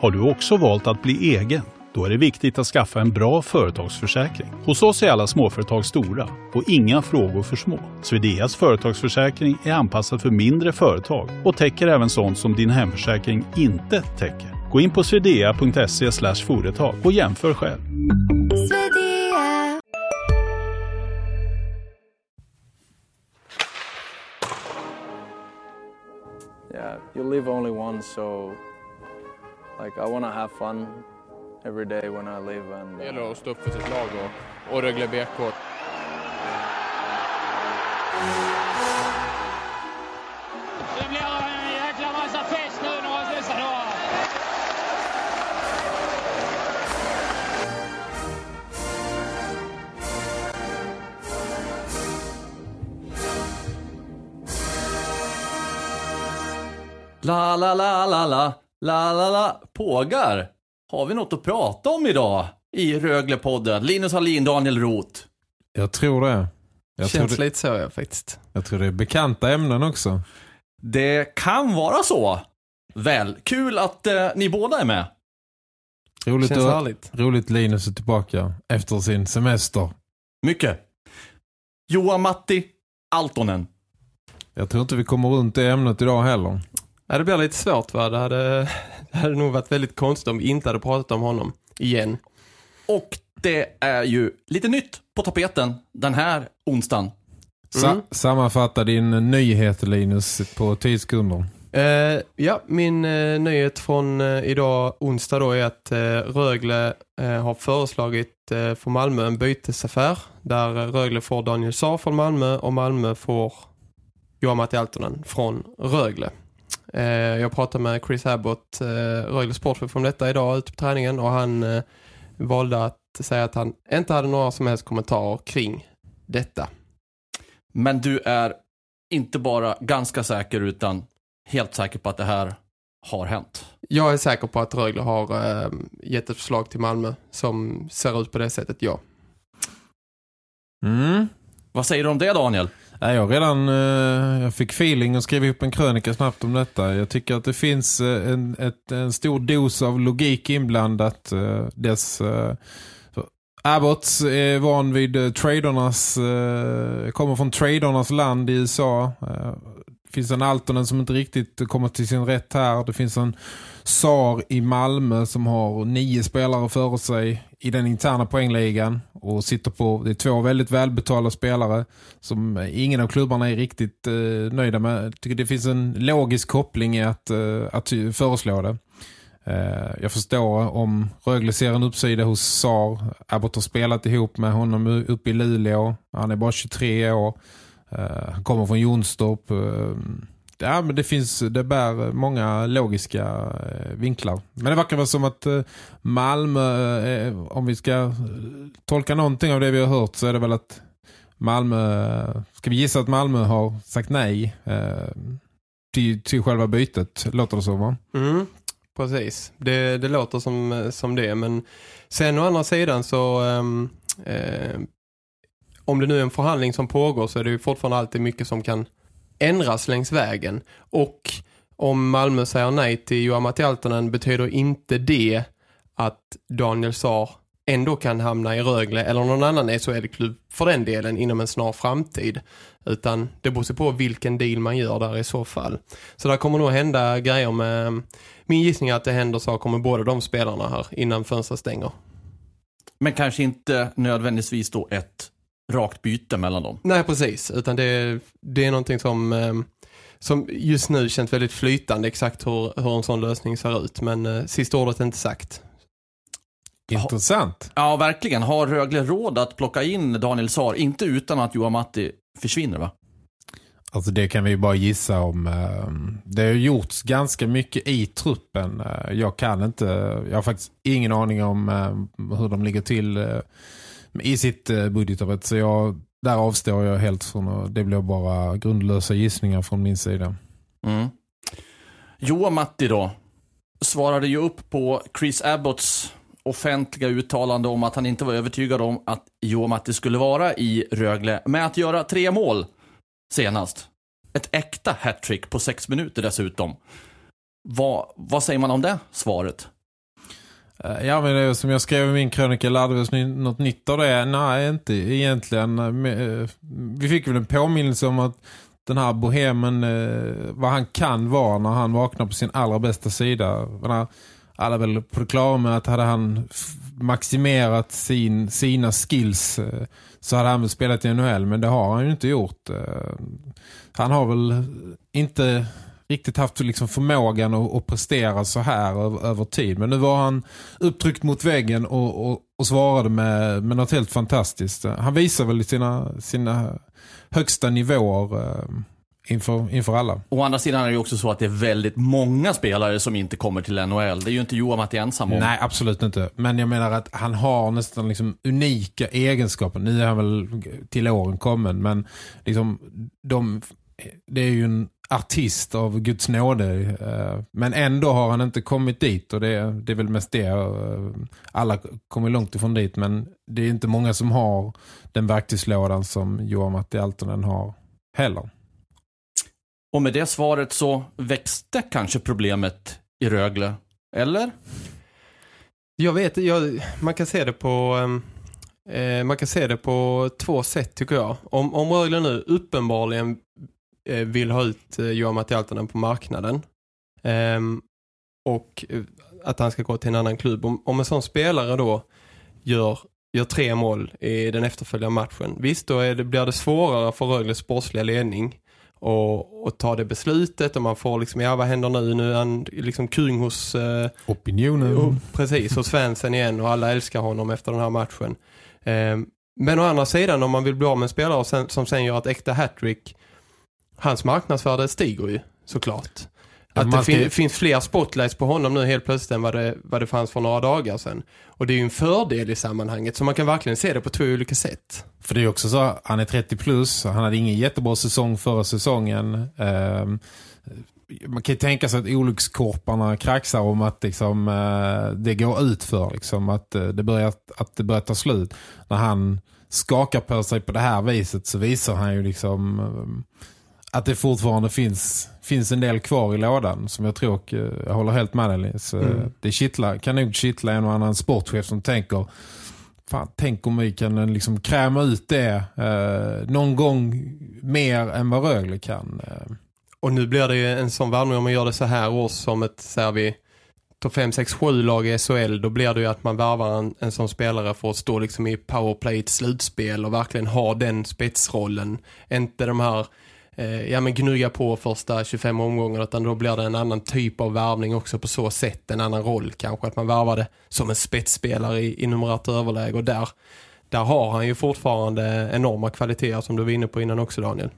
Har du också valt att bli egen? Då är det viktigt att skaffa en bra företagsförsäkring. Hos oss är alla småföretag stora och inga frågor för små. Swedeas företagsförsäkring är anpassad för mindre företag och täcker även sånt som din hemförsäkring inte täcker. Gå in på swedea.se företag och jämför själv. yeah, you live only once, so like I want to have fun every day when I live. And Det gäller uh, att stå upp för sitt lag och, och Rögle BK. Det blir en jäkla massa fest nu några dessa dagar. La, la, la, la, la, la, la, la. Pågar. Har vi något att prata om idag i Röglepodden? Linus Hallin, Daniel Roth. Jag tror det. Jag Känns tror det, lite så ja, faktiskt. jag tror det är bekanta ämnen också. Det kan vara så. Väl, kul att eh, ni båda är med. Roligt, Känns att, härligt. roligt Linus är tillbaka efter sin semester. Mycket. Johan Matti Altonen. Jag tror inte vi kommer runt det ämnet idag heller. Ja, det blir lite svårt va? Det hade, det hade nog varit väldigt konstigt om vi inte hade pratat om honom igen. Och det är ju lite nytt på tapeten den här onsdagen. Sa Mm. Sammanfatta din nyhet Linus på 10 sekunder. Eh, ja, min eh, nyhet från eh, idag onsdag då är att eh, Rögle eh, har föreslagit eh, för Malmö en bytesaffär där Rögle får Daniel Saar från Malmö och Malmö får Johan Matti Altonen från Rögle. Eh, jag pratade med Chris Abbott, eh, Rögle sportchef om detta idag ute på träningen och han eh, valde att säga att han inte hade några som helst kommentarer kring detta. Men du är inte bara ganska säker utan helt säker på att det här har hänt. Jag är säker på att Rögle har eh, gett ett förslag till Malmö som ser ut på det sättet, ja. Mm. Vad säger du om det Daniel? Nej, jag redan eh, jag fick feeling och skrev upp en krönika snabbt om detta. Jag tycker att det finns eh, en, ett, en stor dos av logik inblandat. Eh, dess, eh, Abbott är van vid eh, tradernas, eh, kommer från tradernas land i USA. Eh, det finns en Altonen som inte riktigt kommer till sin rätt här. Det finns en SAR i Malmö som har nio spelare före sig i den interna poängligan och sitter på, det är två väldigt välbetalda spelare som ingen av klubbarna är riktigt eh, nöjda med. Jag tycker det finns en logisk koppling i att, eh, att föreslå det. Eh, jag förstår om Rögle ser en uppsida hos SAR. Abbott har spelat ihop med honom uppe i Luleå. Han är bara 23 år. Eh, han kommer från Jonstorp. Eh, Ja, men det finns, det bär många logiska eh, vinklar. Men det verkar vara som att eh, Malmö, eh, om vi ska tolka någonting av det vi har hört så är det väl att Malmö, ska vi gissa att Malmö har sagt nej till, till själva bytet, låter det så va? Mm, precis. Det, det låter som, som det, men sen å andra sidan så ehm, eh, om det nu är en förhandling som pågår så är det ju fortfarande alltid mycket som kan ändras längs vägen. Och om Malmö säger nej till Johan Matialtonen betyder inte det att Daniel Saar ändå kan hamna i Rögle eller någon annan SHL-klubb för den delen inom en snar framtid. Utan det beror sig på vilken deal man gör där i så fall. Så där kommer nog hända grejer med... Min gissning är att det händer saker med båda de spelarna här innan fönstret stänger. Men kanske inte nödvändigtvis då ett rakt byte mellan dem. Nej, precis. Utan det, det är någonting som, eh, som just nu känns väldigt flytande exakt hur, hur en sån lösning ser ut. Men eh, sista ordet är inte sagt. Intressant. Ja, verkligen. Har Rögle råd att plocka in Daniel Saar, inte utan att Johan Matti försvinner va? Alltså det kan vi ju bara gissa om. eh, Det har gjorts ganska mycket i truppen. Jag kan inte, jag har faktiskt ingen aning om hur de ligger till i sitt eh, budgetarbete. Så jag, där avstår jag helt från och det blir bara grundlösa gissningar från min sida. Mm. Jo, Matti då svarade ju upp på Chris Abbotts offentliga uttalande om att han inte var övertygad om att Johan Matti skulle vara i Rögle med att göra tre mål senast. Ett äkta hattrick på sex minuter dessutom. Vad, vad säger man om det svaret? Eh, ja, men det är som jag skrev i min krönika, lärde vi oss något nytt av det? Nej, inte egentligen. Eh, eh, vi fick väl en påminnelse om att den här bohemen, vad han kan vara när han vaknar på sin allra bästa sida. Alla är väl på det klara med att hade han maximerat sin, sina skills så hade han väl spelat i NHL, men det har han ju inte gjort. Han har väl inte riktigt haft liksom förmågan att, att prestera så här över, över tid. Men nu var han upptryckt mot väggen och, och, och svarade med, med något helt fantastiskt. Han visar väl sina, sina högsta nivåer eh, inför, inför alla. Å andra sidan är det också så att det är väldigt många spelare som inte kommer till NHL. Det är ju inte Johan Matti ensam om. Nej, absolut inte. Men jag menar att han har nästan liksom unika egenskaper. Nu är han väl till åren kommen, men liksom de, det är ju en artist av Guds nåde. eh, Men ändå har han inte kommit dit och det, det är väl mest det. eh, Alla kommer långt ifrån dit, men det är inte många som har den verktygslådan som Johan Matti Altonen har heller. Och med det svaret så växte kanske problemet i Rögle. Eller? Jag vet, jag, man kan se det på ehm, eh, man kan se det på två sätt tycker jag. Om, om Rögle nu uppenbarligen vill ha ut eh, Johan Matti Altonen på marknaden ehm, och eh, att han ska gå till en annan klubb. Om, en sån spelare då gör, gör tre mål i den efterföljande matchen. Visst, då är det, blir det svårare för Rögles sportsliga ledning och, och ta det beslutet och man får liksom, ja vad händer nu? Nu är han liksom kung hos eh, Opinionen. Jo, precis, och Svensson igen och alla älskar honom efter den här matchen. Ehm, men å andra sidan, om man vill bli av med en spelare och sen, som sen gör ett äkta hattrick, hans marknadsvärde stiger ju såklart. Att det ska- fin- finns fler spotlights på honom nu helt plötsligt än vad det, vad det fanns för några dagar sedan. Och det är ju en fördel i sammanhanget, så man kan verkligen se det på två olika sätt. För det är också så, han är 30 plus, han hade ingen jättebra säsong förra säsongen. Ehm, man kan ju tänka sig att olyckskorparna kraxar om att liksom, eh, det går ut för liksom, att, eh, det börjar, att det börjar ta slut. När han skakar på sig på det här viset så visar han ju liksom eh, att det fortfarande finns, finns en del kvar i lådan som jag tror, och, eh, jag håller helt med dig. Så, Mm. Det kittlar, kan nog kittla en och annan sportchef som tänker fan, tänk om vi kan eh, liksom kräma ut det eh, någon gång mer än vad Rögle kan. Eh. Och nu blir det ju en sån värvning om man gör det så här års som ett, säger vi, topp 5, 6, 7 lag i SHL, då blir det ju att man värvar en, en sån spelare för att stå liksom i powerplay i ett slutspel och verkligen ha den spetsrollen. Inte de här, eh, ja men gnugga på första 25 omgångar utan då blir det en annan typ av värvning också på så sätt, en annan roll kanske. Att man värvar det som en spetsspelare i, i numerärt överläge och där, där har han ju fortfarande enorma kvaliteter som du var inne på innan också Daniel.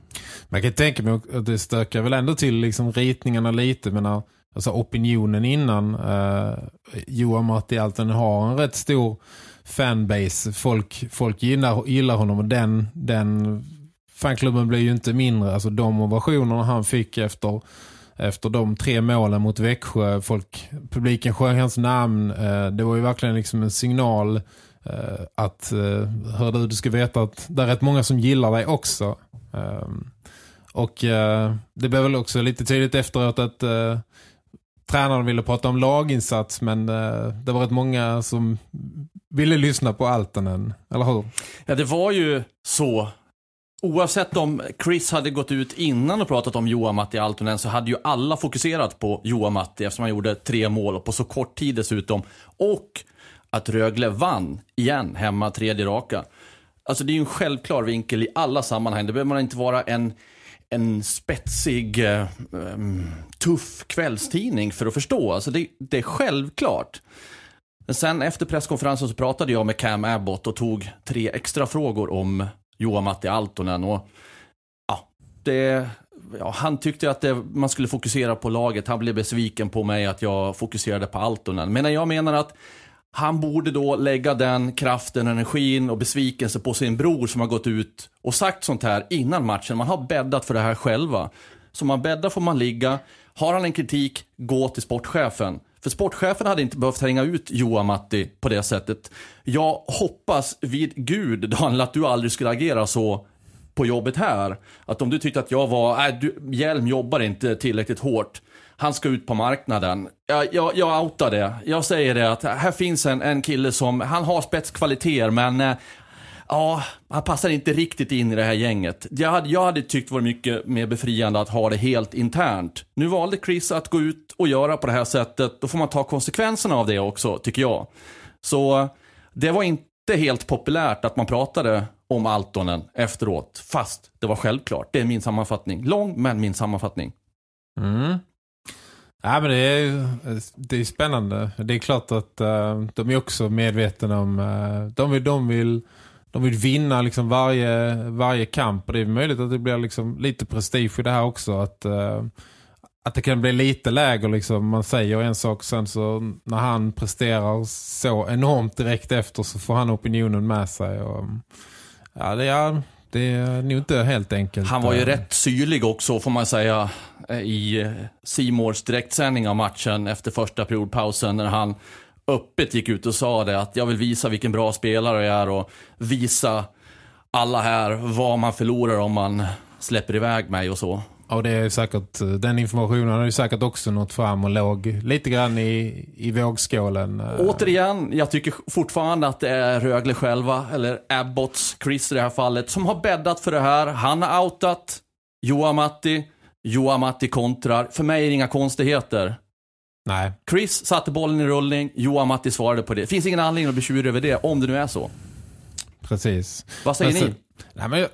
Man kan tänka mig att det stökar väl ändå till liksom ritningarna lite men alltså opinionen innan eh, Johan Matti Alten har en rätt stor fanbase. Folk, folk gillar, gillar honom och den, den fanklubben blir ju inte mindre. Alltså de ovationerna han fick efter efter de tre målen mot Växjö. Folk, publiken sjöng hans namn. Eh, det var ju verkligen liksom en signal eh, att eh, hör du, du ska veta att det är rätt många som gillar dig också. Ehm, och eh, det blev väl också lite tydligt efteråt att eh, tränaren ville prata om laginsats men eh, det var rätt många som ville lyssna på Altonen, eller hur? Ja, det var ju så. Oavsett om Chris hade gått ut innan och pratat om Johan Matti Altonen så hade ju alla fokuserat på Johan Matti eftersom han gjorde tre mål och på så kort tid dessutom. Och att Rögle vann igen hemma tredje raka. Alltså det är ju en självklar vinkel i alla sammanhang. Det behöver man inte vara en, en spetsig, eh, mm, tuff kvällstidning för att förstå. Alltså det, det är självklart. Men sen efter presskonferensen så pratade jag med Cam Abbott och tog tre extra frågor om Johan Matti Altonen. Och, ja, det, ja, han tyckte att det, man skulle fokusera på laget. Han blev besviken på mig att jag fokuserade på Altonen. Men jag menar att han borde då lägga den kraften, energin och besvikelse på sin bror som har gått ut och sagt sånt här innan matchen. Man har bäddat för det här själva. Så man bäddar får man ligga. Har han en kritik, gå till sportchefen. För sportchefen hade inte behövt hänga ut Johan Matti på det sättet. Jag hoppas vid Gud, Daniel, att du aldrig skulle agera så på jobbet här. Att om du tyckte att jag var, äh, du, Hjelm jobbar inte tillräckligt hårt. han ska ut på marknaden. Jag, jag, jag outar det. Jag säger det att här finns en, en kille som, han har spetskvaliteter men eh, Ja, han passar inte riktigt in i det här gänget. Jag hade, jag hade tyckt det var mycket mer befriande att ha det helt internt. Nu valde Chris att gå ut och göra på det här sättet. Då får man ta konsekvenserna av det också, tycker jag. Så det var inte helt populärt att man pratade om Altonen efteråt. Fast det var självklart. Det är min sammanfattning. Lång, men min sammanfattning. Mm. Ja, men det är, det är spännande. Det är klart att uh, de är också medvetna om... Uh, de, vill, de, vill, de vill vinna liksom varje, varje kamp. Och det är möjligt att det blir liksom lite prestige i det här också. Att, uh, att det kan bli lite lägre. Liksom. Man säger en sak sen så när han presterar så enormt direkt efter så får han opinionen med sig. Och, ja, det är... Det är nog inte helt enkelt. Han var ju rätt syrlig också får man säga i Simors direktsändning av matchen efter första periodpausen när han öppet gick ut och sa det att jag vill visa vilken bra spelare jag är och visa alla här vad man förlorar om man släpper iväg mig och så. Ja, det är säkert, den informationen har ju säkert också nått fram och låg lite grann i, i vågskålen. Återigen, jag tycker fortfarande att det är Rögle själva, eller Abbots, Chris i det här fallet, som har bäddat för det här. Han har outat Joa Matti, Joa Matti kontrar. För mig är det inga konstigheter. Nej. Chris satte bollen i rullning, Joa Matti svarade på det. Finns ingen anledning att bli tjur över det, om det nu är så. Precis. Vad säger men, ni? Nej, men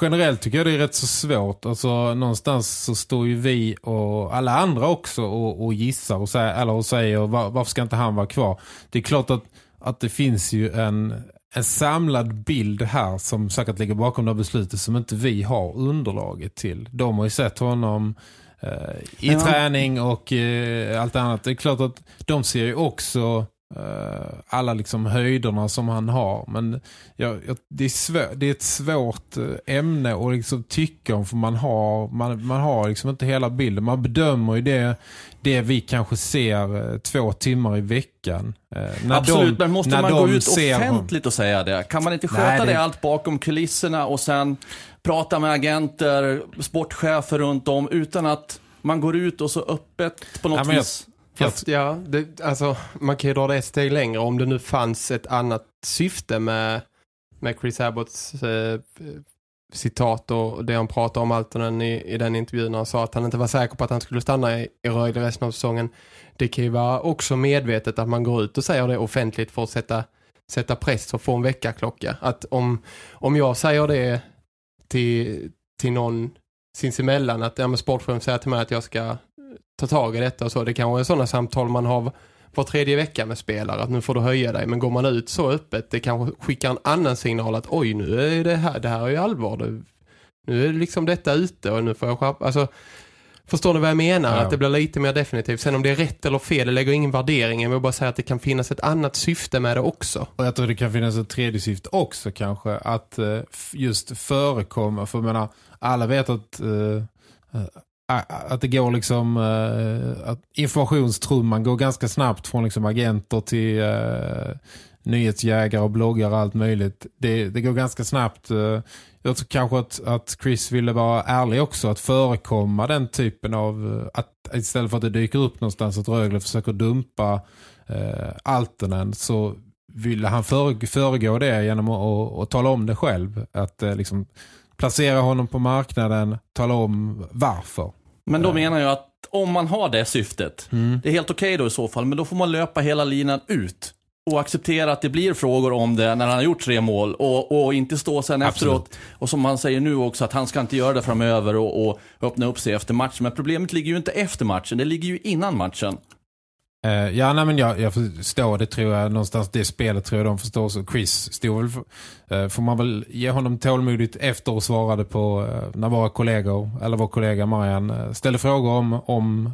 generellt tycker jag det är rätt så svårt. Alltså någonstans så står ju vi och alla andra också och, och gissar och säger, eller och säger var, varför ska inte han vara kvar? Det är klart att, att det finns ju en, en samlad bild här som säkert ligger bakom det beslutet som inte vi har underlaget till. De har ju sett honom i Men- träning och eh, allt annat. Det är klart att de ser ju också eh, alla liksom höjderna som han har. Men ja, det, är svår, det är ett svårt eh, ämne att liksom tycka om för man har, man, man har liksom inte hela bilden. Man bedömer ju det, det vi kanske ser eh, två timmar i veckan. Eh, när Absolut, de, men måste man gå ut offentligt och säga det? Kan man inte sköta Nej, det... det- allt bakom kulisserna och sen prata med agenter, sportchefer runt om utan att man går ut och så öppet på något Ja, vis? Fast ja, det, alltså, man kan ju dra det ett steg längre om det nu fanns ett annat syfte med, med Chris Abbotts eh, citat och det han pratade om Altonen i, i den intervjun när han sa att han inte var säker på att han skulle stanna i, i Rögle resten av säsongen. Det kan ju vara också medvetet att man går ut och säger det offentligt för att sätta, sätta press och få en väckarklocka. Att om, om jag säger det till, till någon sinsemellan att ja, men sportchefen säger till mig att jag ska ta tag i detta och så. Det kanske är sådana samtal man har var tredje vecka med spelare att nu får du höja dig. Men går man ut så öppet det kanske skickar en annan signal att oj nu är det här, det här är ju allvar. Det, nu är liksom detta ute och nu får jag skärpa. Alltså, förstår ni vad jag menar? Ja. Att det blir lite mer definitivt. Sen om det är rätt eller fel, det lägger ingen värdering. Jag vill bara säga att det kan finnas ett annat syfte med det också. Och jag tror det kan finnas ett tredje syfte också kanske. Att eh, just förekomma. För jag menar, alla vet att, eh, att det går liksom... Eh, att informationstrumman går ganska snabbt från liksom agenter till uh, nyhetsjägare och bloggare och allt möjligt. Det, det går ganska snabbt. Eh, jag tror kanske att, att Chris ville vara ärlig också. Att förekomma den typen av... Att istället för att det dyker upp någonstans att Rögle försöker dumpa uh, Altonen så ville han föregå det genom att, att, att tala om det själv. Att liksom placera honom på marknaden, tala om varför. Men då menar jag att om man har det syftet, det är helt okej då i så fall, men då får man löpa hela linan ut. Och acceptera att det blir frågor om det när han har gjort tre mål. Och, och inte stå sen efteråt. Och som han säger nu också, att han ska inte göra det framöver och, och öppna upp sig efter matchen. Men problemet ligger ju inte efter matchen, det ligger ju innan matchen. Eh, ja, nej, men jag, jag förstår det tror jag. Någonstans det spelet tror jag de förstår. Så Chris stod väl, eh, får man väl ge honom tålmodigt efter och svarade på eh, när våra kollegor, eller vår kollega Marian ställde frågor om, om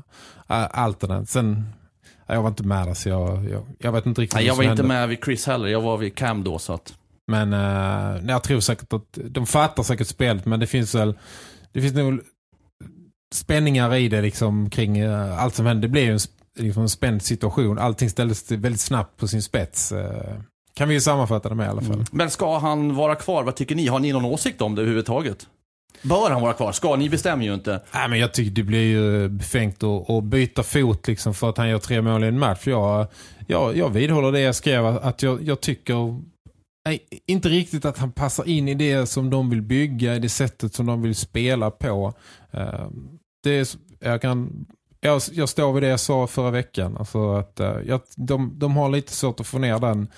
uh, Altonen. Sen, ja, jag var inte med där så jag, jag, jag vet inte riktigt Nej, jag var inte hände. med vid Chris heller, jag var vid Cam då så att... Men eh, jag tror säkert att de fattar säkert spelet men det finns väl det finns nog spänningar i det liksom kring allt som händer. Det blir ju en, liksom en spänd situation. Allting ställdes väldigt snabbt på sin spets. eh, kan vi ju sammanfatta det med i alla fall. Men ska han vara kvar? Vad tycker ni? Har ni någon åsikt om det överhuvudtaget? Bör han vara kvar? Ska? Ni bestämmer ju inte. Nej, men jag tycker det blir ju befängt att, att byta fot liksom för att han gör tre mål i en match. Jag, jag, jag vidhåller det jag skrev att jag, jag tycker nej, inte riktigt att han passar in i det som de vill bygga, i det sättet som de vill spela på. Eh, det är, jag kan jag, jag står vid det jag sa förra veckan. Alltså att, uh, jag, de, de har lite svårt att få ner den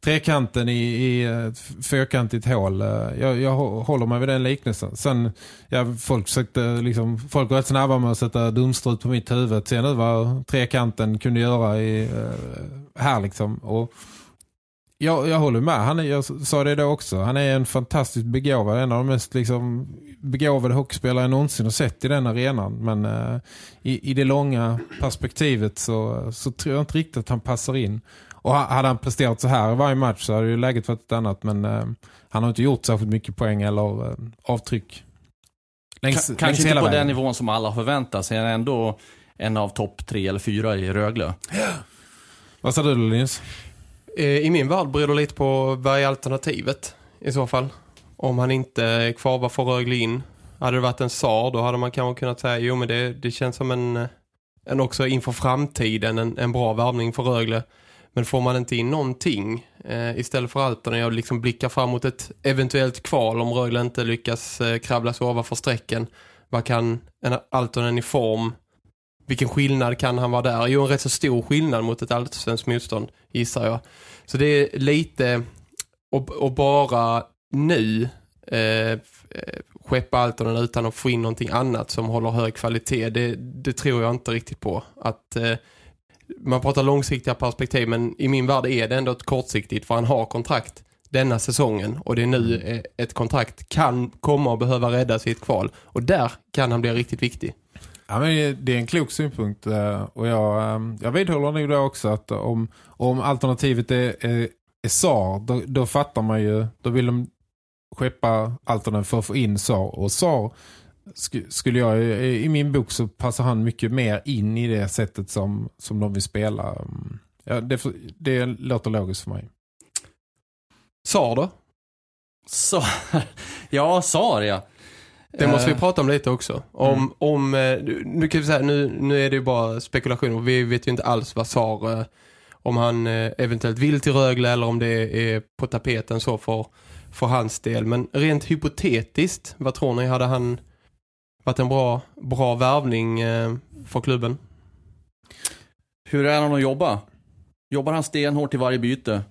trekanten i, i eh, ett fyrkantigt hål. Uh, jag, jag håller mig vid den liknelsen. Sen, ja, folk, försökte, liksom, folk var rätt snabba med att sätta dumstrut på mitt huvud. Se nu vad trekanten kunde göra i, uh, här liksom. Och jag, jag håller med. Han är, jag sa det då också. Han är en fantastiskt begåvad. En av de mest liksom, begåvade hockeyspelare jag någonsin har sett i den arenan. Men uh, i, i det långa perspektivet så, så tror jag inte riktigt att han passar in. Och hade han presterat så här i varje match så hade ju läget varit ett annat. Men uh, han har inte gjort särskilt mycket poäng eller uh, avtryck. Längs, K kanske inte på vägen. den nivån som alla förväntar sig. Han är ändå en av topp tre eller fyra i Rögle. Vad sa du Linus? Eh, I min värld beror det lite på vad är alternativet i så fall. Om han inte är kvar, vad får Rögle in? Hade det varit en SAR då hade man kanske kunnat säga jo men det, det känns som en, en också inför framtiden en, en bra värvning för Rögle. Men får man inte in någonting eh, istället för Altonen, jag liksom blickar fram mot ett eventuellt kval om Rögle inte lyckas eh, kravla sig ovanför strecken. Vad kan en Altonen i form vilken skillnad kan han vara där? Jo, en rätt så stor skillnad mot ett allsvenskt motstånd, gissar jag. Så det är lite, och, och bara nu eh, skeppa Altonen utan att få in någonting annat som håller hög kvalitet. Det, det tror jag inte riktigt på. Att eh, man pratar långsiktiga perspektiv men i min värld är det ändå ett kortsiktigt för han har kontrakt denna säsongen och det är nu eh, ett kontrakt kan komma och behöva räddas i ett kval och där kan han bli riktigt viktig. Ja, men det är en klok synpunkt eh, och jag, eh, jag vidhåller nog det också att om, om alternativet är, är, är SAR då, då fattar man ju, då vill de skeppa alternativ för att få in SAR och SAR skulle jag, i min bok så passar han mycket mer in i det sättet som, som de vill spela. Ja, det, det låter logiskt för mig. SAR då? SAR? Ja, SAR ja. Det måste vi eh. prata om lite också. Om, mm. om, eh, nu, kan vi säga, nu, nu är det ju bara spekulation och vi vet ju inte alls vad Sar, eh, om han eventuellt vill till Rögle eller om det är på tapeten så för, för hans del. Men rent hypotetiskt, vad tror ni? Hade han varit en bra, bra värvning för klubben? Hur är han att jobba? Jobbar han stenhårt i varje byte?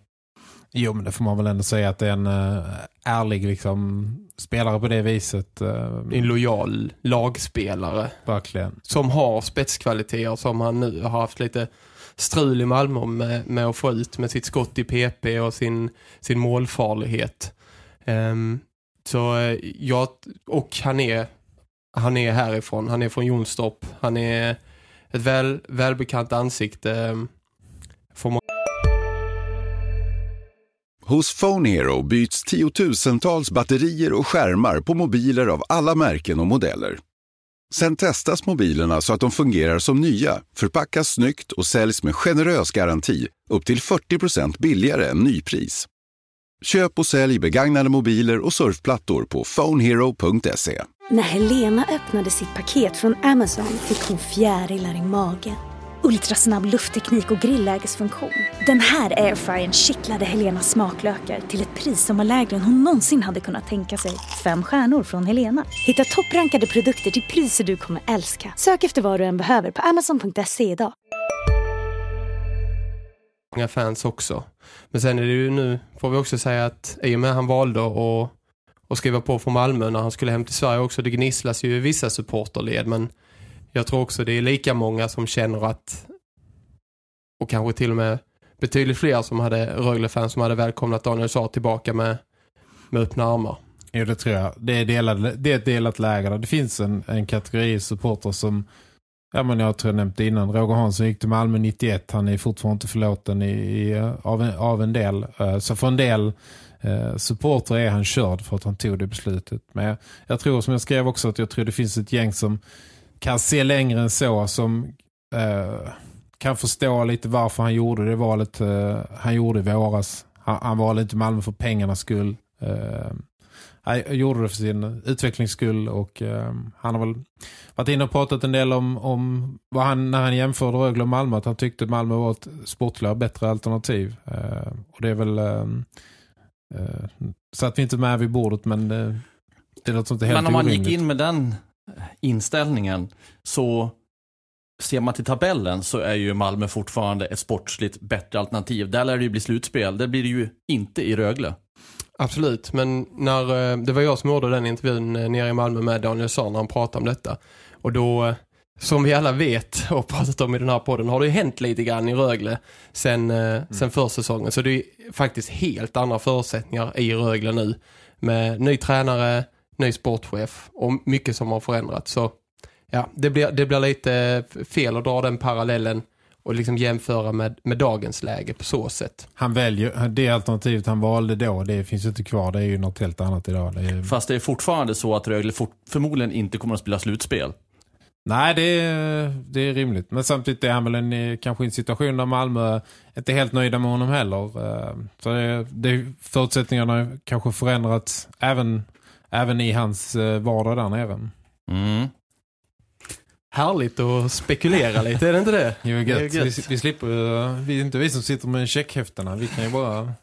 Jo, men det får man väl ändå säga att det är en uh, ärlig liksom, spelare på det viset. Uh, en lojal lagspelare. Verkligen. Som har spetskvaliteter som han nu har haft lite strul i Malmö med, med att få ut med sitt skott i PP och sin, sin målfarlighet. Um, så uh, ja, och han är han är härifrån. Han är från Jonstorp. Han är ett väl, välbekant ansikte. Um, Hos Phone Hero byts tiotusentals batterier och skärmar på mobiler av alla märken och modeller. Sen testas mobilerna så att de fungerar som nya, förpackas snyggt och säljs med generös garanti upp till 40% billigare än nypris. Köp och sälj begagnade mobiler och surfplattor på phonehero.se. När Helena öppnade sitt paket från Amazon fick hon fjärilar i magen ultrasnabb luftteknik och grillägesfunktion. Den här airfryern kittlade Helenas smaklökar till ett pris som var lägre än hon någonsin hade kunnat tänka sig. Fem stjärnor från Helena. Hitta topprankade produkter till priser du kommer älska. Sök efter vad du än behöver på amazon.se idag. Många fans också. Men sen är det ju nu, får vi också säga att i och med han valde att, att skriva på för Malmö när han skulle hem till Sverige också, det gnisslas ju i vissa supporterled men jag tror också det är lika många som känner att och kanske till och med betydligt fler som hade Rögle-fans som hade välkomnat Daniel Saar tillbaka med, med öppna armar. Jo, det tror jag. Det är, delad, det är ett delat läger. Det finns en, en kategori supporter som ja, men jag tror jag nämnde innan. Roger Hansson gick till Malmö 91. Han är fortfarande inte förlåten i, i, av, en, av en del. Eh, så för en del eh, uh, supporter är han körd för att han tog det beslutet. Men jag, jag tror som jag skrev också att jag tror det finns ett gäng som kan se längre än så som eh, kan förstå lite varför han gjorde det valet eh, han gjorde i våras. Han, han valde inte Malmö för pengarnas skull. Eh, han gjorde det för sin utvecklingsskull och eh, han har väl varit inne och pratat en del om, om vad han, när han jämförde Rögle och Malmö att han tyckte Malmö var ett sportligare bättre alternativ. Eh, och det är väl eh, eh, så att vi inte med vid bordet men det, det är något som inte helt Men om man gick in med den inställningen så ser man till tabellen så är ju Malmö fortfarande ett sportsligt bättre alternativ. Där lär det ju bli slutspel. Det blir det ju inte i Rögle. Absolut, men när, eh, det var jag som gjorde den intervjun eh, nere i Malmö med Daniel Sahn när han pratade om detta. Och då, eh, som vi alla vet och pratat om i den här podden, har det ju hänt lite grann i Rögle sen, mm. sen försäsongen. Så det är faktiskt helt andra förutsättningar i Rögle nu. Med ny tränare, ny sportchef och mycket som har förändrats. Så ja, det blir, det blir lite fel att dra den parallellen och liksom jämföra med, med dagens läge på så sätt. Han väljer, det alternativet han valde då, det finns ju inte kvar. Det är ju något helt annat idag. Det är... Fast det är fortfarande så att Rögle fort, förmodligen inte kommer att spela slutspel. Nej, det är, det är rimligt. Men samtidigt är han väl en, eh, kanske en situation där Malmö inte är helt nöjda med honom heller. Eh, så det, det, förutsättningarna kanske förändrats även, även i hans eh, vardag där nere. Mm. Härligt att spekulera lite, är det inte det? Jo, gött. Det gött. Vi, vi slipper, vi är inte vi som sitter med checkhäfterna. Vi kan ju bara...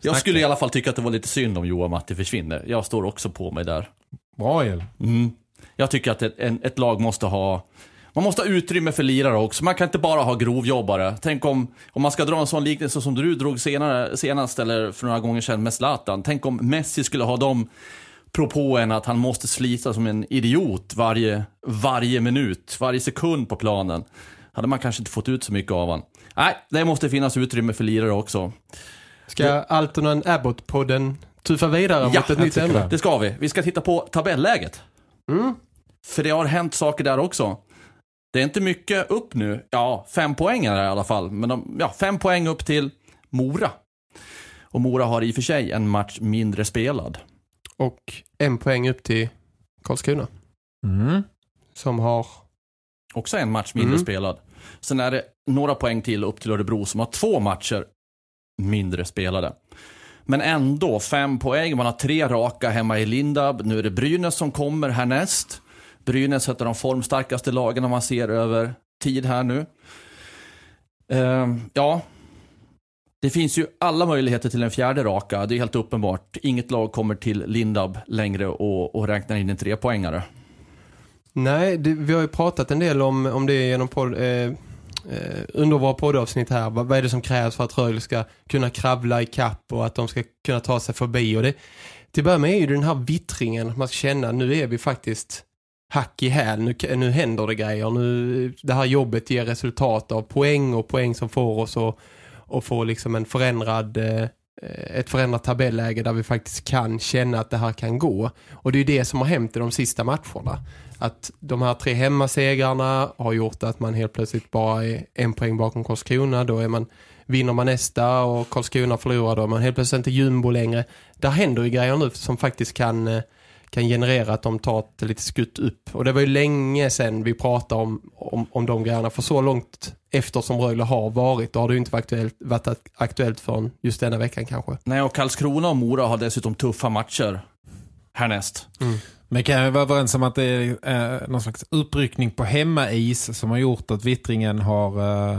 Jag skulle i alla fall tycka att det var lite synd om Johan Matti försvinner. Jag står också på mig där. Bra el. Mm. Jag tycker att ett, en, ett lag måste ha man måste ha utrymme för lirare också. Man kan inte bara ha grovjobbare. Tänk om, om man ska dra en sån liknelse som du drog senare, senast eller för några gånger sedan med Zlatan. Tänk om Messi skulle ha de propåerna att han måste slita som en idiot varje, varje minut, varje sekund på planen. Hade man kanske inte fått ut så mycket av han. Nej, det måste finnas utrymme för lirare också. Ska Altonen Abbott-podden tuffa vidare Ja, mot ett nytt ämne? det. Det ska vi. Vi ska titta på tabelläget. Mm. För det har hänt saker där också. Det är inte mycket upp nu. Ja, fem poäng är det i alla fall. Men de, ja, fem poäng upp till Mora. Och Mora har i och för sig en match mindre spelad. Och en poäng upp till Karlskrona. Mm. Som har... Också en match mindre Mm. spelad. Sen är det några poäng till upp till Örebro som har två matcher mindre spelade. Men ändå fem poäng. Man har tre raka hemma i Lindab. Nu är det Brynäs som kommer härnäst. Brynäs är ett av de formstarkaste lagen om man ser över tid här nu. Ehm, ja, det finns ju alla möjligheter till en fjärde raka. Det är helt uppenbart. Inget lag kommer till Lindab längre och, och räknar in en trepoängare. Nej, det, vi har ju pratat en del om, om det genom podd, eh, eh, under våra poddavsnitt här. Vad, vad är det som krävs för att Rögle ska kunna kravla i kapp och att de ska kunna ta sig förbi. Och det, till att börja med är ju den här vittringen. Man ska känna, nu är vi faktiskt hack i häl. Nu, nu händer det grejer. Nu, det här jobbet ger resultat av poäng och poäng som får oss att och få liksom en förändrad eh, ett förändrat tabelläge där vi faktiskt kan känna att det här kan gå. Och det är ju det som har hänt i de sista matcherna. Att de här tre hemmasegrarna har gjort att man helt plötsligt bara är en poäng bakom Karlskrona. Då är man, vinner man nästa och Karlskrona förlorar då. är Man helt plötsligt inte jumbo längre. Där händer ju grejer nu som faktiskt kan, eh, kan generera att de tar ett lite skutt upp. Och det var ju länge sedan vi pratade om, om, om de grejerna. För så långt efter som Rögle har varit, då har det ju inte varit aktuellt, varit aktuellt förrän just denna veckan kanske. Nej, och Karlskrona och Mora har dessutom tuffa matcher härnäst. Men kan jag vara överens om att det är eh, någon slags uppryckning på hemmais som har gjort att vittringen har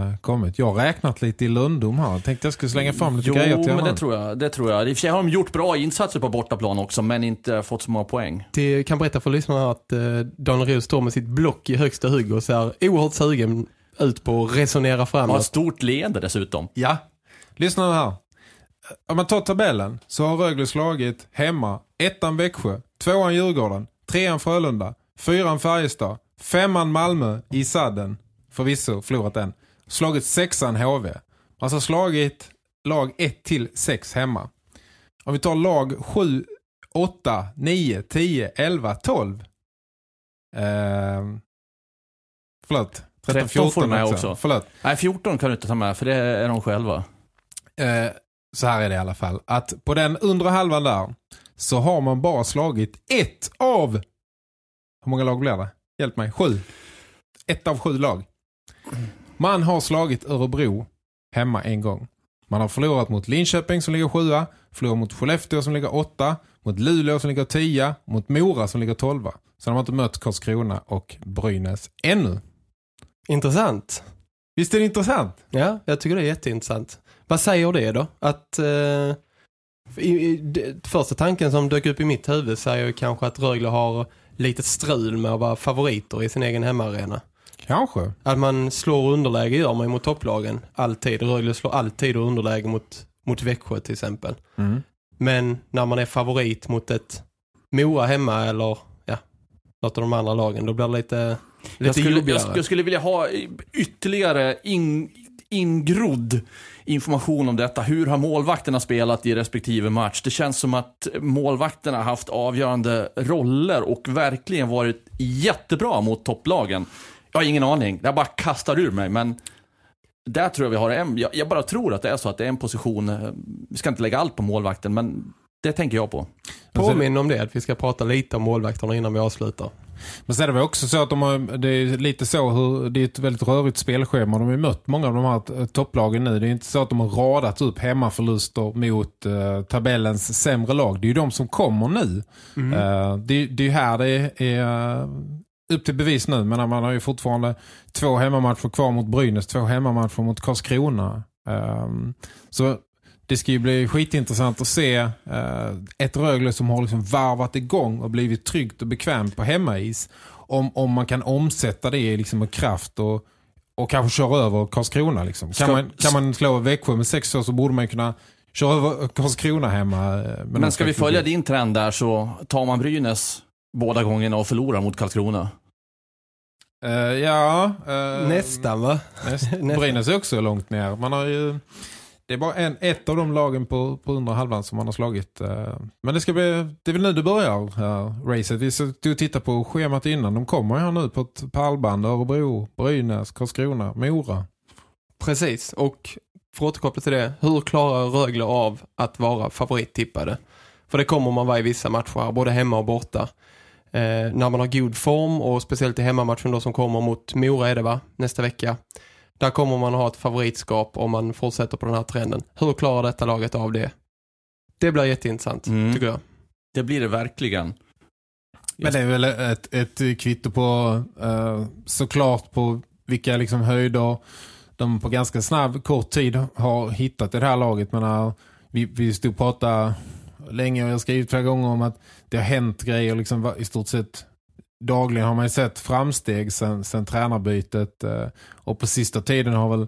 eh, kommit? Jag har räknat lite i Lundom här. Jag tänkte jag skulle slänga fram lite Jo, grejer till men det tror jag. Det tror jag. I och för sig har de gjort bra insatser på bortaplan också, men inte fått så många poäng. Jag kan berätta för lyssnarna att eh, Daniel Ros står med sitt block i högsta hugg och ser oerhört sugen ut på att resonera framåt. stort leende dessutom. Ja, lyssna här. Om man tar tabellen så har Rögle slagit hemma ettan Växjö, tvåan Djurgården, trean Frölunda, fyran Färjestad, femman Malmö i sadden, förvisso förlorat den, slagit sexan HV. Alltså slagit lag 1 till 6 hemma. Om vi tar lag 7, 8, 9, 10, 11, 12. Ehm, förlåt. 13, 13 får du 14 med också. också. Förlåt. Nej, 14 kan du inte ta med, för det är de själva. Eh, så här är det i alla fall. Att på den undre halvan där så har man bara slagit ett av... Hur många lag blir det? Hjälp mig. Sju. Ett av sju lag. Man har slagit Örebro hemma en gång. Man har förlorat mot Linköping som ligger sjua, förlorat mot Skellefteå som ligger åtta, mot Luleå som ligger tia, mot Mora som ligger tolva. Sen har man inte mött Karlskrona och Brynäs ännu. Intressant. Visst är det intressant? Ja, jag tycker det är jätteintressant. Vad säger det då? Att eh, första tanken som dök upp i mitt huvud säger ju kanske att Rögle har lite strul med att vara favoriter i sin egen hemmaarena. Kanske. Att man slår underläge gör man mot topplagen. Alltid. Rögle slår alltid underläge mot, mot Växjö till exempel. Mm. Men när man är favorit mot ett Mora hemma eller ja, något av de andra lagen, då blir det lite, lite Jag skulle, jag, jag skulle vilja ha ytterligare in, ingrodd information om detta. Hur har målvakterna spelat i respektive match? Det känns som att målvakterna har haft avgörande roller och verkligen varit jättebra mot topplagen. Jag har ingen aning. Jag bara kastar ur mig, men där tror jag vi har en, jag, bara tror att det är så att det är en position, eh, vi ska inte lägga allt på målvakten, men det tänker jag på. Påminn om det, att vi ska prata lite om målvakterna innan vi avslutar. Men sen är det väl också så att de har, det är lite så hur, det är ett väldigt rörigt spelschema. De har ju mött många av de här eh, topplagen nu. Det är inte så att de har radat upp hemmaförluster mot uh, tabellens sämre lag. Det är ju de som kommer nu. Uh, det, det är ju här det är, är uh, upp till bevis nu. Men man har ju fortfarande två hemmamatcher kvar mot Brynäs, två hemmamatcher mot Karlskrona. Um, så det ska ju bli skitintressant att se uh, ett Rögle som har liksom varvat igång och blivit tryggt och bekvämt på hemmais. Om, om man kan omsätta det i liksom med kraft och, och kanske köra över Karlskrona. Liksom. Ska- Kan, man, kan man slå Växjö med sex år så borde man kunna köra över Karlskrona hemma. eh, Men ska vi följa din trend där så tar man Brynäs båda gångerna och förlorar mot Karlskrona. Eh, ja. eh, Nästan va? Näst, Nästan. Brynäs är också långt ner. Man har ju, det är bara en, ett av de lagen på, på undre halvan som man har slagit. Eh, men det ska bli, det är väl nu det börjar, eh, racet. Vi stod och tittade på schemat innan. De kommer här nu på ett pallband. Örebro, Brynäs, Karlskrona, Mora. Precis, och för att återkoppla till det, hur klarar Rögle av att vara favorittippade? För det kommer man vara i vissa matcher, här, både hemma och borta. Eh, när man har god form och speciellt i hemmamatchen då som kommer mot Mora är det va, nästa vecka. Där kommer man ha ett favoritskap om man fortsätter på den här trenden. Hur klarar detta laget av det? Det blir jätteintressant, Mm. tycker jag. Det blir det verkligen. Men det är väl ett, ett kvitto på eh, såklart på vilka liksom höjder de på ganska snabb kort tid har hittat i det här laget. Men uh, vi, vi stod och pratade länge och jag skrivit flera gånger om att det har hänt grejer liksom i stort sett dagligen har man ju sett framsteg sen, sen tränarbytet eh, och på sista tiden har väl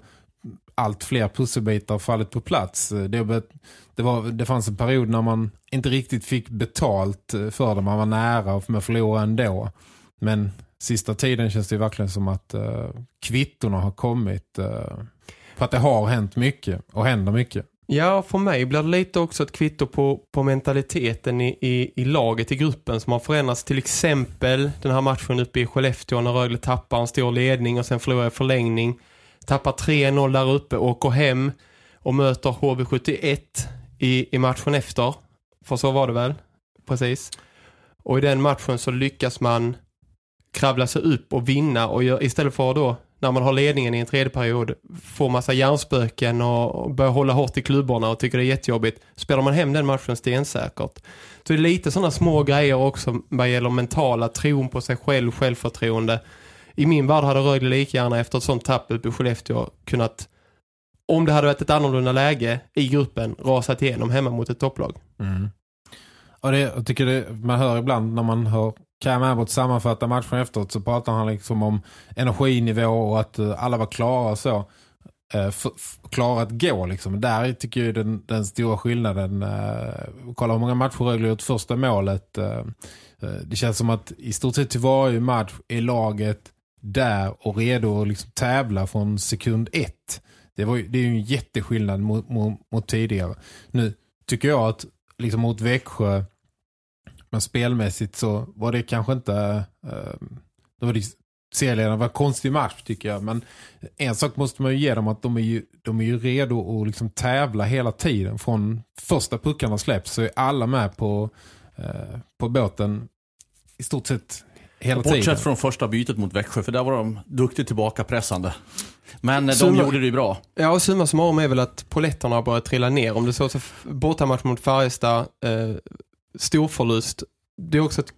allt fler pusselbitar fallit på plats. Eh, det, det, var, det fanns en period när man inte riktigt fick betalt eh, för det. Man var nära och man förlorade ändå. Men sista tiden känns det verkligen som att uh, kvittorna har kommit. Uh, för att det har hänt mycket och händer mycket. Ja, för mig blir det lite också ett kvitto på, på mentaliteten i, i, i laget, i gruppen som har förändrats. Till exempel den här matchen uppe i Skellefteå när Rögle tappar en stor ledning och sen förlorar i förlängning. Tappar 3-0 där uppe, åker hem och möter HV71 i, i matchen efter. För så var det väl, precis. Och i den matchen så lyckas man kravla sig upp och vinna och gör, istället för då när man har ledningen i en tredje period får massa hjärnspöken och börjar hålla hårt i klubborna och tycker det är jättejobbigt. Spelar man hem den matchen stensäkert. Så det är lite sådana små grejer också vad gäller mentala, tron på sig själv, självförtroende. I min värld hade Rögle lika gärna efter ett sånt tapp uppe i Skellefteå kunnat, om det hade varit ett annorlunda läge i gruppen, rasat igenom hemma mot ett topplag. Mm. Och det, jag tycker det, man hör ibland när man hör Cam Abbott sammanfattar matchen efteråt så pratar han liksom om energinivå och att eh, alla var klara och så. Eh, klara att gå liksom. Där tycker jag den, den stora skillnaden. Eh, kolla hur många matcher Rögle gjort första målet. det känns som att i stort sett till varje match är laget där och redo att liksom tävla från sekund ett. Det, var, ju- det är ju en jätteskillnad mot, mot, mot tidigare. Nu tycker jag att liksom mot Växjö men spelmässigt så var det kanske inte eh, det var det serieledaren var en konstig match tycker jag men en sak måste man ju ge dem att de är ju, de är ju redo att liksom tävla hela tiden från första puckarna släpps så är alla med på eh, på båten i stort sett hela tiden. Bortsett från första bytet mot Växjö, för där var de duktigt tillbaka pressande. Men de Summa- gjorde det ju bra. Ja, och summa summarum är väl att poletterna har börjat trilla ner. Om det så så bortamatch mot Färjestad, eh, storförlust. Det är också ett,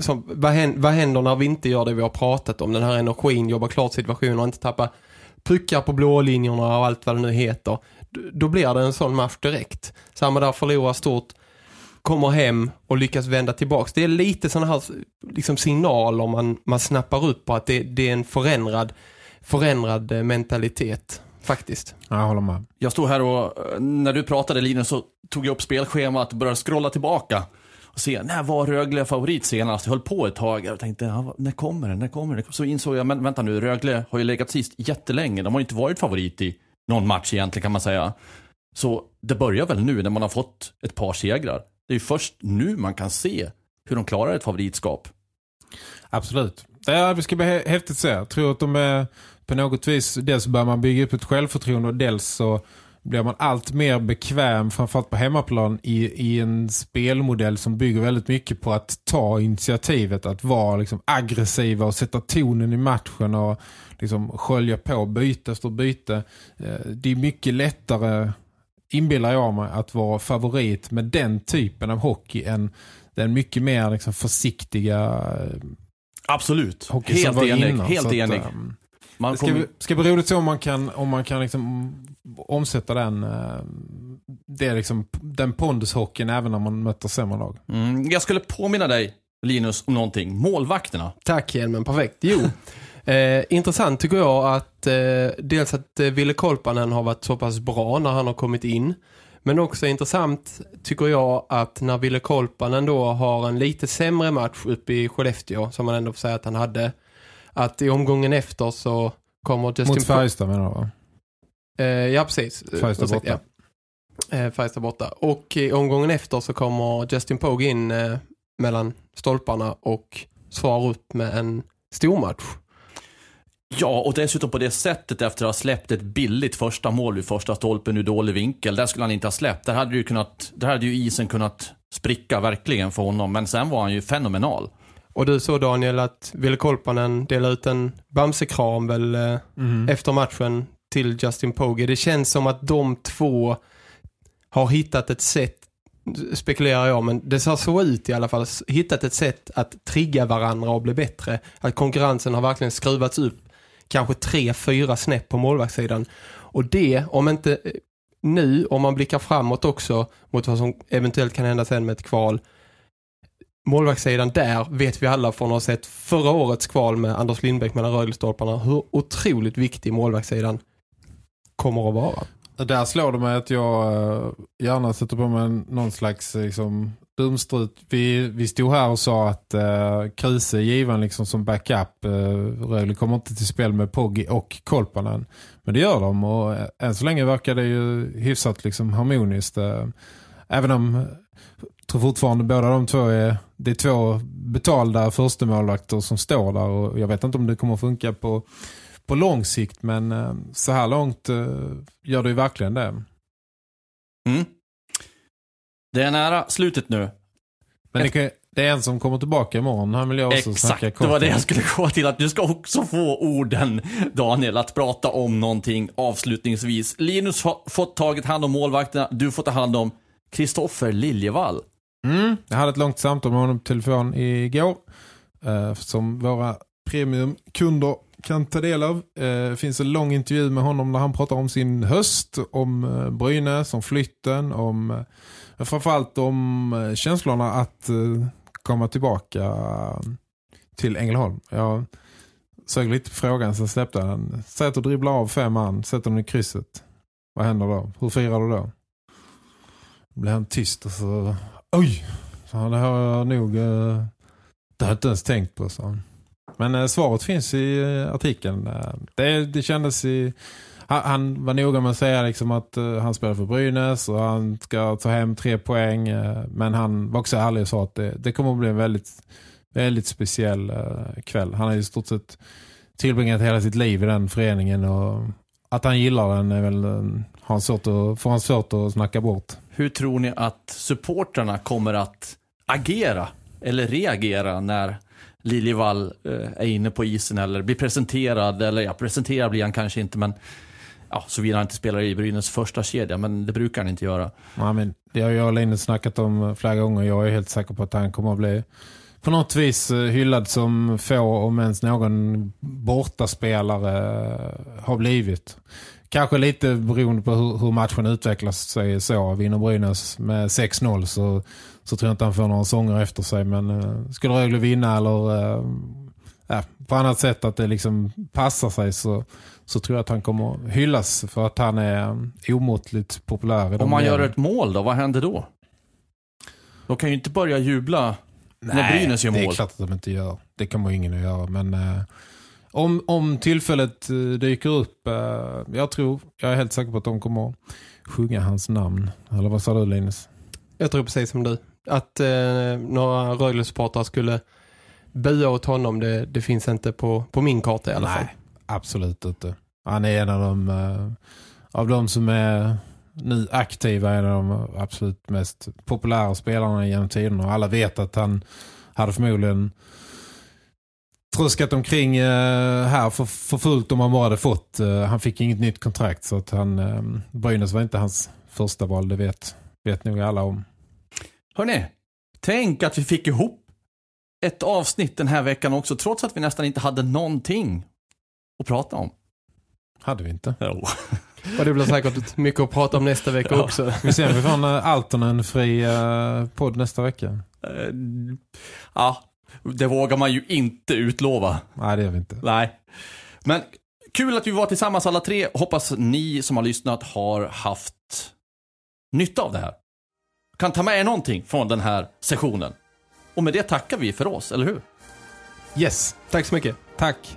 som, vad, händer, vad händer när vi inte gör det vi har pratat om? Den här energin, jobba klart situationen och inte tappa puckar på blålinjerna och allt vad det nu heter. Då blir det en sån match direkt. Samma där förlorar stort, kommer hem och lyckas vända tillbaks. Det är lite sådana här liksom, signaler man, man snappar upp på att det, det är en förändrad, förändrad eh, mentalitet faktiskt. Ja, jag håller med. Jag stod här och eh, när du pratade Linus så tog jag upp spelschemat och började scrolla tillbaka. Och se, när var Rögle favorit senast? Jag höll på ett tag och tänkte, ja, när kommer det? När kommer det? Så insåg jag, men vänta nu, Rögle har ju legat sist jättelänge. De har ju inte varit favorit i någon match egentligen kan man säga. Så det börjar väl nu när man har fått ett par segrar. Det är ju först nu man kan se hur de klarar ett favoritskap. Absolut. Ja, det ska bli hä- häftigt att se. Jag tror att de är på något vis, dels bör man bygga upp ett självförtroende och dels så blir man allt mer bekväm, framförallt på hemmaplan, i, i en spelmodell som bygger väldigt mycket på att ta initiativet, att vara liksom aggressiva och sätta tonen i matchen och liksom skölja på byte efter byte. Eh, Det är mycket lättare, inbillar jag mig, att vara favorit med den typen av hockey än den mycket mer liksom försiktiga eh, Absolut, hockey helt enig. innan. helt Så att, enig. ehm, Man det ska, kommer- ska bli roligt så om man kan, om man kan liksom omsätta den, eh, det är liksom, den pondushockeyn även när man möter sämre lag. Mm, jag skulle påminna dig, Linus, om någonting. Målvakterna. Tack Hjelmen, perfekt. Jo, eh, intressant tycker jag att eh, dels att eh, Ville Kolpanen har varit så pass bra när han har kommit in. Men också intressant tycker jag att när Ville Kolpanen då har en lite sämre match uppe i Skellefteå, som man ändå får säga att han hade, att i omgången efter så kommer Justin Mot Färjestad menar du va? Eh, ja, precis. Färjestad borta. Ja. Eh, Färjestad borta. Och i omgången efter så kommer Justin Pogue in eh, mellan stolparna och svarar upp med en stormatch. Ja, och dessutom på det sättet efter att ha släppt ett billigt första mål vid första stolpen ur dålig vinkel. Där skulle han inte ha släppt. Där hade ju, kunnat, där hade ju isen kunnat spricka verkligen för honom. Men sen var han ju fenomenal. Och du såg Daniel att Ville Kolpanen delade ut en bamsekram väl eh, Mm. efter matchen till Justin Pogue. Det känns som att de två har hittat ett sätt spekulerar jag, men det ser så ut i alla fall, hittat ett sätt att trigga varandra och bli bättre. Att konkurrensen har verkligen skruvats upp kanske tre, fyra snäpp på målvaktssidan. Och det, om inte eh, nu, om man blickar framåt också mot vad som eventuellt kan hända sen med ett kval. Målvaktssidan där vet vi alla från att ha sett förra årets kval med Anders Lindbäck mellan Röglestolparna hur otroligt viktig målvaktssidan kommer att vara. Där slår det mig att jag eh, gärna sätter på mig någon slags eh, liksom, dumstrut. Vi, vi stod här och sa att eh, Kruse är given liksom som backup. Eh, Rögle kommer inte till spel med Poggi och Kolpanen. Men det gör de och eh, än så länge verkar det ju hyfsat liksom, harmoniskt. Eh, även om tror fortfarande båda de två är, det är två betalda första målvakter som står där och jag vet inte om det kommer att funka på på lång sikt men eh, så här långt eh, gör det ju verkligen det. Mm. Det är nära slutet nu. Men det, kan, det är en som kommer tillbaka imorgon. Han vill jag också Exakt, det var det jag skulle gå till. Att du ska också få orden, Daniel, att prata om någonting avslutningsvis. Linus har fått tagit hand om målvakterna. Du får ta hand om Kristoffer Liljevall. Mm, jag hade ett långt samtal med honom på telefon igår. Eh, som våra premiumkunder kan ta del av. Eh, det finns en lång intervju med honom när han pratar om sin höst. Om eh, Brynäs, om flytten. Om, eh, framförallt om eh, känslorna att eh, komma tillbaka eh, till Ängelholm. Jag sög lite på frågan sen släppte han. att du dribblar av fem man. Sätter den i krysset. Vad händer då? Hur firar du då? Då blir han tyst och så... Oj! Så det har jag nog... Eh, det har jag inte ens tänkt på, så. Men eh, svaret finns i eh, artikeln. Det, det kändes i... Han, han var noga med att säga liksom att han spelar för Brynäs och han ska ta hem tre poäng. men han var också ärlig och sa att det, det kommer att bli en väldigt, väldigt speciell kväll. Han har ju i stort sett tillbringat hela sitt liv i den föreningen och att han gillar den är väl, har han svårt att, får han svårt att snacka bort. Hur tror ni att supportrarna kommer att agera eller reagera när Liljevall eh, är inne på isen eller blir presenterad, eller ja, presenterad blir han kanske inte, men ja, såvida han inte spelar i Brynäs första kedja, men det brukar han inte göra. Ja, men det har jag och Linus snackat om flera gånger. Jag är helt säker på att han kommer att bli på något vis eh, hyllad som få om ens någon bortaspelare har blivit. Kanske lite beroende på hur, hur matchen utvecklas sig så. Vinner Brynäs med 6-0 så, så tror jag inte han får några sånger efter sig. Men uh, skulle Rögle vinna eller ja, på annat sätt att det liksom passar sig så, så tror jag att han kommer hyllas för att han är um, omåttligt populär. Om man gör ett mål då, vad händer då? De kan ju inte börja jubla när Brynäs gör mål. det är klart att de inte gör. Det kommer ingen att göra. Men uh, om, om tillfället uh, dyker upp, uh, jag tror, jag är helt säker på att de kommer att sjunga hans namn. Eller vad sa du Linus? Jag tror precis som du. Att eh, några Rögle-supportrar skulle bua åt honom, det, det finns inte på, på min karta i alla fall. Nej, absolut inte. Han är en av de, uh, av de som är nu aktiva, en av de absolut mest populära spelarna genom tiden. Och alla vet att han hade förmodligen truskat omkring uh, här för, för fullt om han bara hade fått. Uh, han fick inget nytt kontrakt så att han, uh, Brynäs var inte hans första val, det vet, vet nog alla om. Hörrni, tänk att vi fick ihop ett avsnitt den här veckan också, trots att vi nästan inte hade någonting att prata om. Hade vi inte? Jo. Och det blir säkert mycket att prata om nästa vecka Ja. också. Vi ser om vi får en Altonen fri uh, podd nästa vecka. Eh, ja, det vågar man ju inte utlova. Nej, det gör vi inte. Nej. Men kul att vi var tillsammans alla tre. Hoppas ni som har lyssnat har haft nytta av det här. Kan ta med er någonting från den här sessionen. Och med det tackar vi för oss, eller hur? Yes, Tack så mycket. tack.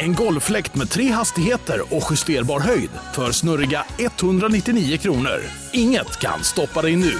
En golffläkt med tre hastigheter och justerbar höjd för snurriga 199 kronor. Inget kan stoppa dig nu.